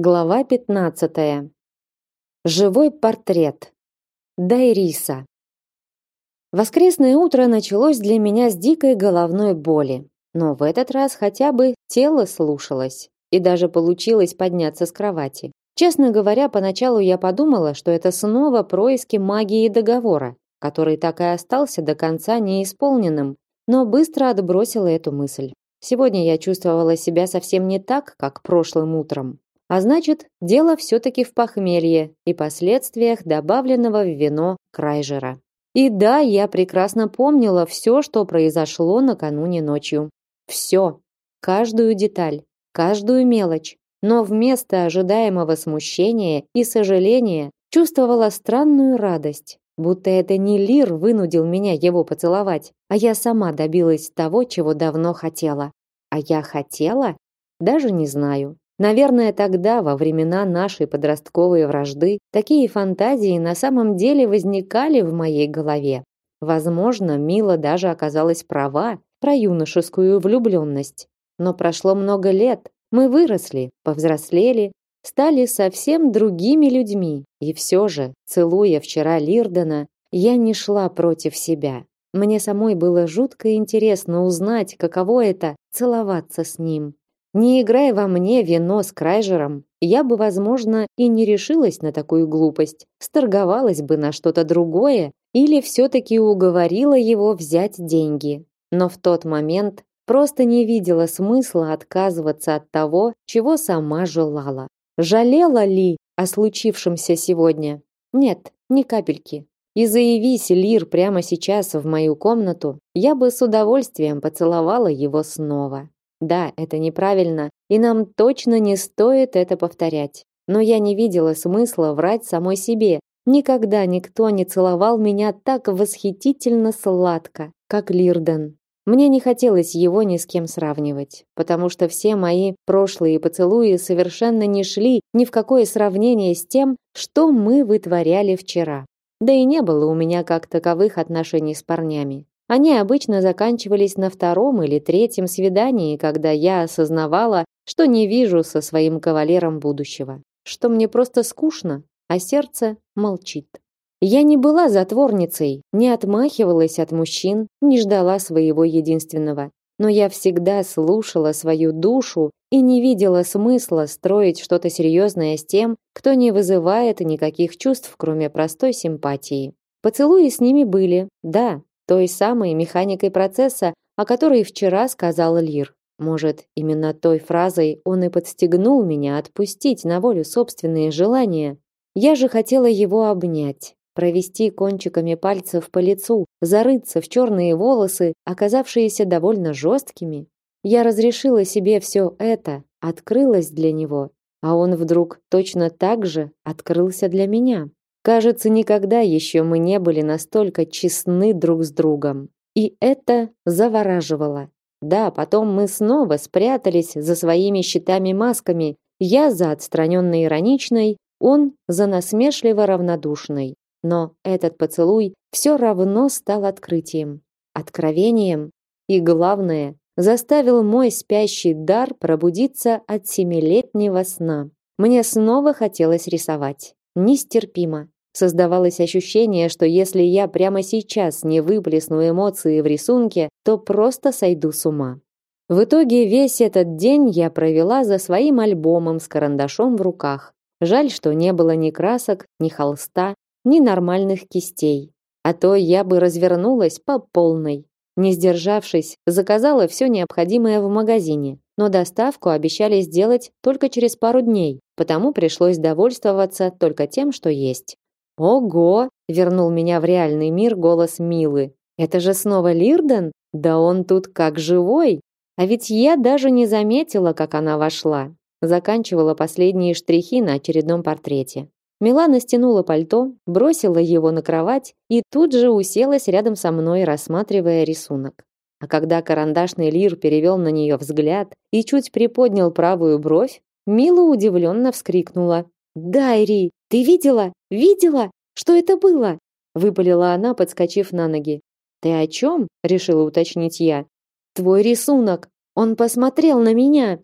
Глава 15. Живой портрет. Дайриса. Воскресное утро началось для меня с дикой головной боли, но в этот раз хотя бы тело слушалось, и даже получилось подняться с кровати. Честно говоря, поначалу я подумала, что это снова происки магии договора, который так и остался до конца неисполненным, но быстро отбросила эту мысль. Сегодня я чувствовала себя совсем не так, как прошлым утром. А значит, дело все-таки в похмелье и последствиях добавленного в вино крайжера. И да, я прекрасно помнила все, что произошло накануне ночью. Все. Каждую деталь, каждую мелочь. Но вместо ожидаемого смущения и сожаления чувствовала странную радость. Будто это не Лир вынудил меня его поцеловать, а я сама добилась того, чего давно хотела. А я хотела? Даже не знаю. Наверное, тогда, во времена нашей подростковой вражды, такие фантазии на самом деле возникали в моей голове. Возможно, Мила даже оказалась права про юношескую влюбленность. Но прошло много лет, мы выросли, повзрослели, стали совсем другими людьми. И все же, целуя вчера Лирдена, я не шла против себя. Мне самой было жутко интересно узнать, каково это целоваться с ним. Не играя во мне вино с Крайжером, я бы, возможно, и не решилась на такую глупость, сторговалась бы на что-то другое или все-таки уговорила его взять деньги. Но в тот момент просто не видела смысла отказываться от того, чего сама желала. Жалела ли о случившемся сегодня? Нет, ни капельки. И заявись Лир прямо сейчас в мою комнату, я бы с удовольствием поцеловала его снова. Да, это неправильно, и нам точно не стоит это повторять. Но я не видела смысла врать самой себе. Никогда никто не целовал меня так восхитительно сладко, как Лирден. Мне не хотелось его ни с кем сравнивать, потому что все мои прошлые поцелуи совершенно не шли ни в какое сравнение с тем, что мы вытворяли вчера. Да и не было у меня как таковых отношений с парнями. Они обычно заканчивались на втором или третьем свидании, когда я осознавала, что не вижу со своим кавалером будущего, что мне просто скучно, а сердце молчит. Я не была затворницей, не отмахивалась от мужчин, не ждала своего единственного, но я всегда слушала свою душу и не видела смысла строить что-то серьезное с тем, кто не вызывает никаких чувств, кроме простой симпатии. Поцелуи с ними были, да, той самой механикой процесса, о которой вчера сказал Лир. Может, именно той фразой он и подстегнул меня отпустить на волю собственные желания. Я же хотела его обнять, провести кончиками пальцев по лицу, зарыться в черные волосы, оказавшиеся довольно жесткими. Я разрешила себе все это, открылась для него, а он вдруг точно так же открылся для меня. Кажется, никогда еще мы не были настолько честны друг с другом. И это завораживало. Да, потом мы снова спрятались за своими щитами-масками. Я за отстраненной ироничной, он за насмешливо равнодушной. Но этот поцелуй все равно стал открытием, откровением и, главное, заставил мой спящий дар пробудиться от семилетнего сна. Мне снова хотелось рисовать. Нестерпимо. Создавалось ощущение, что если я прямо сейчас не выплесну эмоции в рисунке, то просто сойду с ума. В итоге весь этот день я провела за своим альбомом с карандашом в руках. Жаль, что не было ни красок, ни холста, ни нормальных кистей. А то я бы развернулась по полной. Не сдержавшись, заказала все необходимое в магазине, но доставку обещали сделать только через пару дней, потому пришлось довольствоваться только тем, что есть. Ого, вернул меня в реальный мир голос Милы. Это же снова Лирден? Да он тут как живой. А ведь я даже не заметила, как она вошла. Заканчивала последние штрихи на очередном портрете. Милана стянула пальто, бросила его на кровать и тут же уселась рядом со мной, рассматривая рисунок. А когда карандашный лир перевел на нее взгляд и чуть приподнял правую бровь, Мила удивленно вскрикнула. «Дайри, ты видела? Видела? Что это было?» выпалила она, подскочив на ноги. «Ты о чем?» – решила уточнить я. «Твой рисунок. Он посмотрел на меня».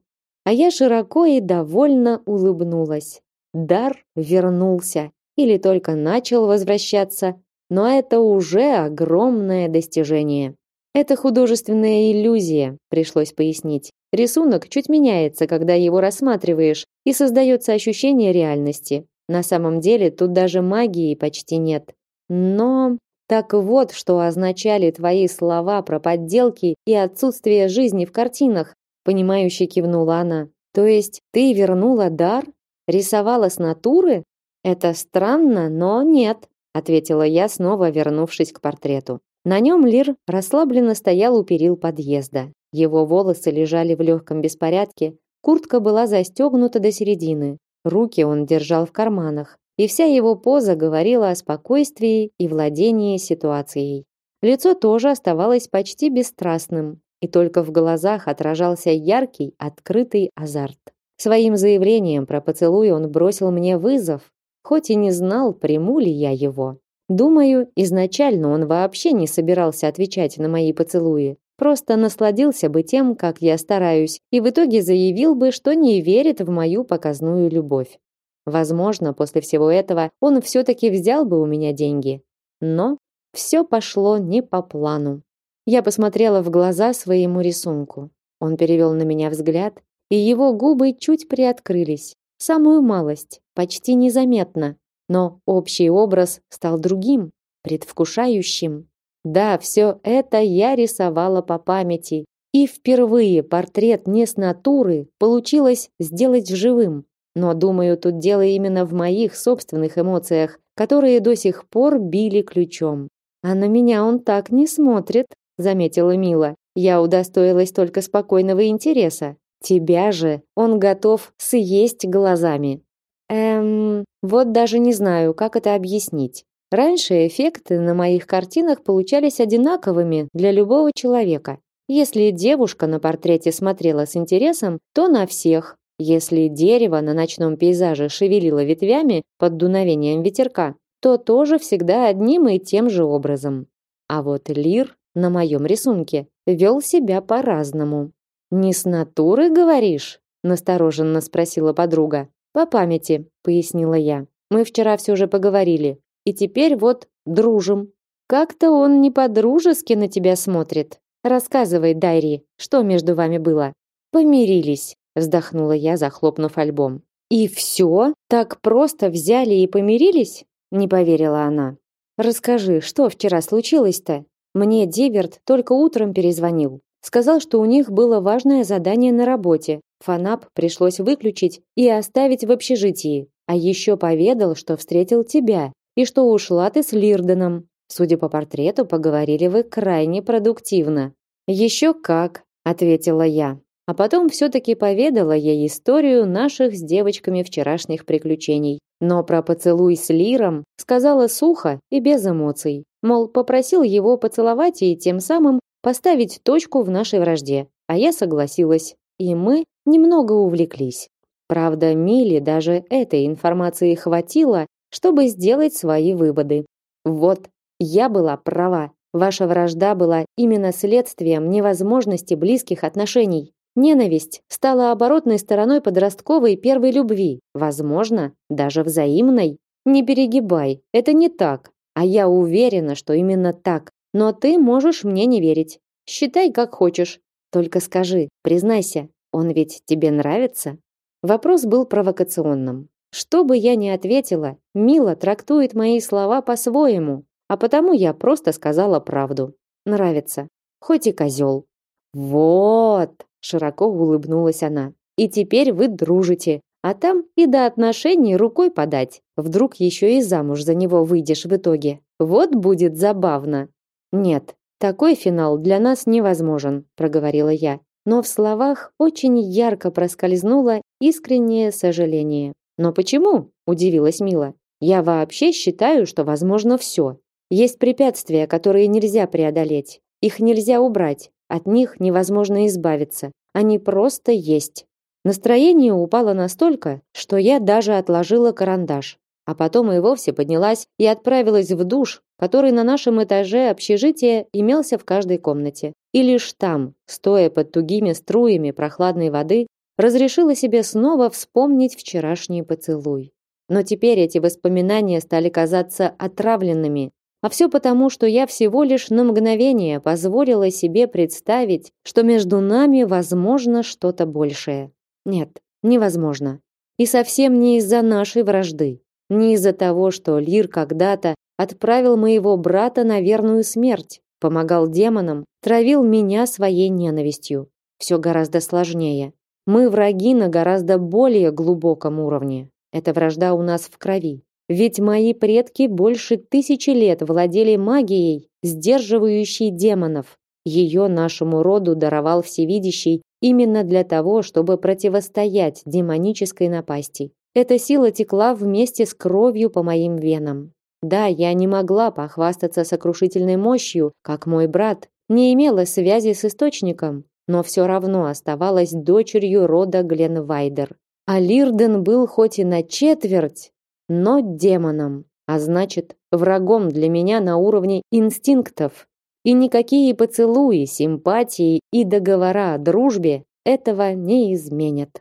а я широко и довольно улыбнулась. Дар вернулся или только начал возвращаться, но это уже огромное достижение. Это художественная иллюзия, пришлось пояснить. Рисунок чуть меняется, когда его рассматриваешь, и создается ощущение реальности. На самом деле тут даже магии почти нет. Но так вот, что означали твои слова про подделки и отсутствие жизни в картинах, понимающе кивнула она. То есть ты вернула дар, рисовала с натуры? Это странно, но нет, ответила я, снова вернувшись к портрету. На нем Лир расслабленно стоял у перил подъезда. Его волосы лежали в легком беспорядке, куртка была застегнута до середины, руки он держал в карманах, и вся его поза говорила о спокойствии и владении ситуацией. Лицо тоже оставалось почти бесстрастным, и только в глазах отражался яркий, открытый азарт. Своим заявлением про поцелуй он бросил мне вызов, хоть и не знал, приму ли я его. Думаю, изначально он вообще не собирался отвечать на мои поцелуи. Просто насладился бы тем, как я стараюсь, и в итоге заявил бы, что не верит в мою показную любовь. Возможно, после всего этого он все-таки взял бы у меня деньги. Но все пошло не по плану. Я посмотрела в глаза своему рисунку. Он перевел на меня взгляд, и его губы чуть приоткрылись. Самую малость, почти незаметно но общий образ стал другим, предвкушающим. Да, все это я рисовала по памяти, и впервые портрет не с натуры получилось сделать живым. Но, думаю, тут дело именно в моих собственных эмоциях, которые до сих пор били ключом. А на меня он так не смотрит, заметила Мила. Я удостоилась только спокойного интереса. Тебя же он готов съесть глазами. Эм, вот даже не знаю, как это объяснить. Раньше эффекты на моих картинах получались одинаковыми для любого человека. Если девушка на портрете смотрела с интересом, то на всех. Если дерево на ночном пейзаже шевелило ветвями под дуновением ветерка, то тоже всегда одним и тем же образом. А вот лир на моем рисунке вел себя по-разному. «Не с натуры, говоришь?» – настороженно спросила подруга. По памяти, пояснила я. Мы вчера все же поговорили, и теперь вот дружим. Как-то он не по-дружески на тебя смотрит. Рассказывай, Дайри, что между вами было? Помирились, вздохнула я, захлопнув альбом. И все? Так просто взяли и помирились? Не поверила она. Расскажи, что вчера случилось-то? Мне Диверт только утром перезвонил. Сказал, что у них было важное задание на работе, Фанап пришлось выключить и оставить в общежитии. А еще поведал, что встретил тебя и что ушла ты с Лирденом. Судя по портрету, поговорили вы крайне продуктивно. Еще как, ответила я. А потом все таки поведала ей историю наших с девочками вчерашних приключений. Но про поцелуй с Лиром сказала сухо и без эмоций. Мол, попросил его поцеловать и тем самым поставить точку в нашей вражде. А я согласилась. И мы немного увлеклись. Правда, Миле даже этой информации хватило, чтобы сделать свои выводы. Вот, я была права. Ваша вражда была именно следствием невозможности близких отношений. Ненависть стала оборотной стороной подростковой первой любви, возможно, даже взаимной. Не перегибай, это не так. А я уверена, что именно так. Но ты можешь мне не верить. Считай как хочешь. Только скажи, признайся, он ведь тебе нравится? Вопрос был провокационным. Что бы я ни ответила, Мила трактует мои слова по-своему, а потому я просто сказала правду. Нравится. Хоть и козел. Вот, широко улыбнулась она. И теперь вы дружите, а там и до отношений рукой подать. Вдруг еще и замуж за него выйдешь в итоге. Вот будет забавно. Нет, такой финал для нас невозможен, проговорила я но в словах очень ярко проскользнуло искреннее сожаление. «Но почему?» – удивилась Мила. «Я вообще считаю, что возможно все. Есть препятствия, которые нельзя преодолеть. Их нельзя убрать. От них невозможно избавиться. Они просто есть». Настроение упало настолько, что я даже отложила карандаш а потом и вовсе поднялась и отправилась в душ, который на нашем этаже общежития имелся в каждой комнате. И лишь там, стоя под тугими струями прохладной воды, разрешила себе снова вспомнить вчерашний поцелуй. Но теперь эти воспоминания стали казаться отравленными, а все потому, что я всего лишь на мгновение позволила себе представить, что между нами возможно что-то большее. Нет, невозможно. И совсем не из-за нашей вражды, не из-за того, что Лир когда-то отправил моего брата на верную смерть, помогал демонам, травил меня своей ненавистью. Все гораздо сложнее. Мы враги на гораздо более глубоком уровне. Эта вражда у нас в крови. Ведь мои предки больше тысячи лет владели магией, сдерживающей демонов. Ее нашему роду даровал Всевидящий именно для того, чтобы противостоять демонической напасти. Эта сила текла вместе с кровью по моим венам. Да, я не могла похвастаться сокрушительной мощью, как мой брат, не имела связи с источником, но все равно оставалась дочерью рода Гленвайдер. А Лирден был хоть и на четверть, но демоном, а значит, врагом для меня на уровне инстинктов. И никакие поцелуи, симпатии и договора о дружбе этого не изменят.